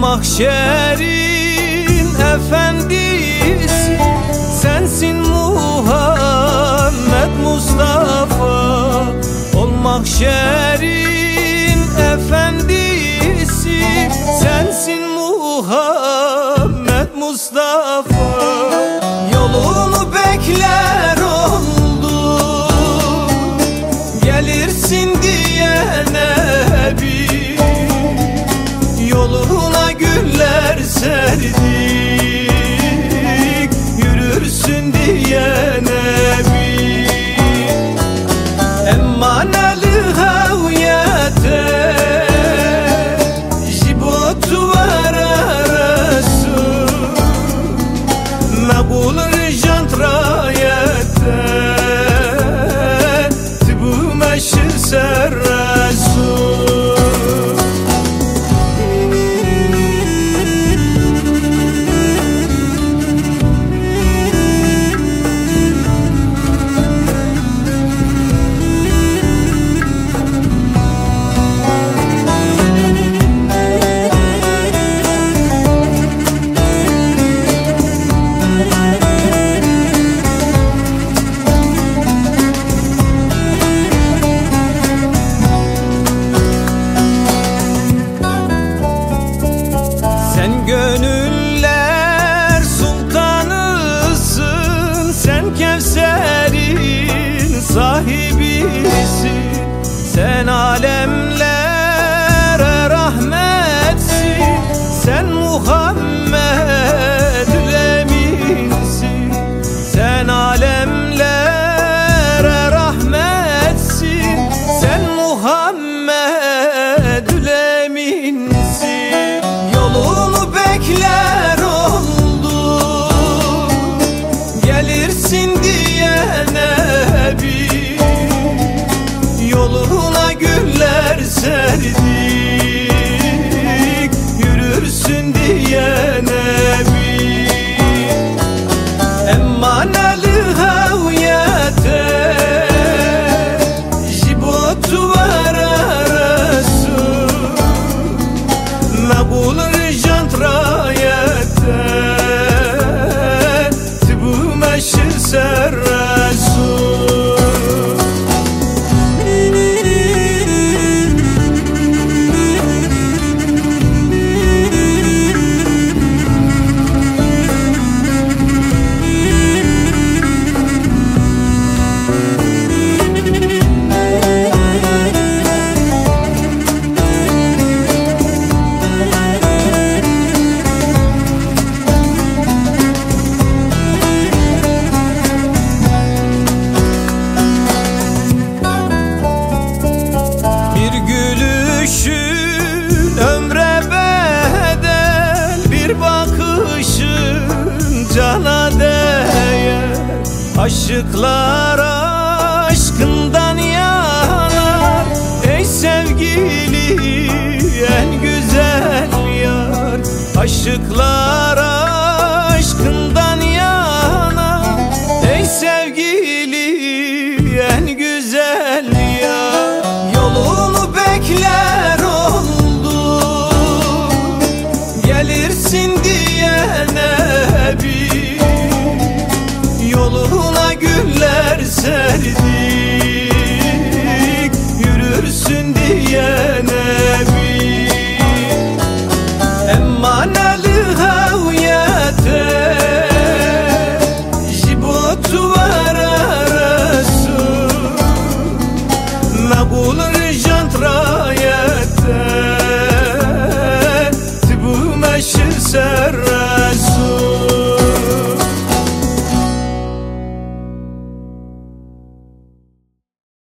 mahşerin efendi aşıklar aşkından yanar. Ey sevgili en güzel yar. Aşıklar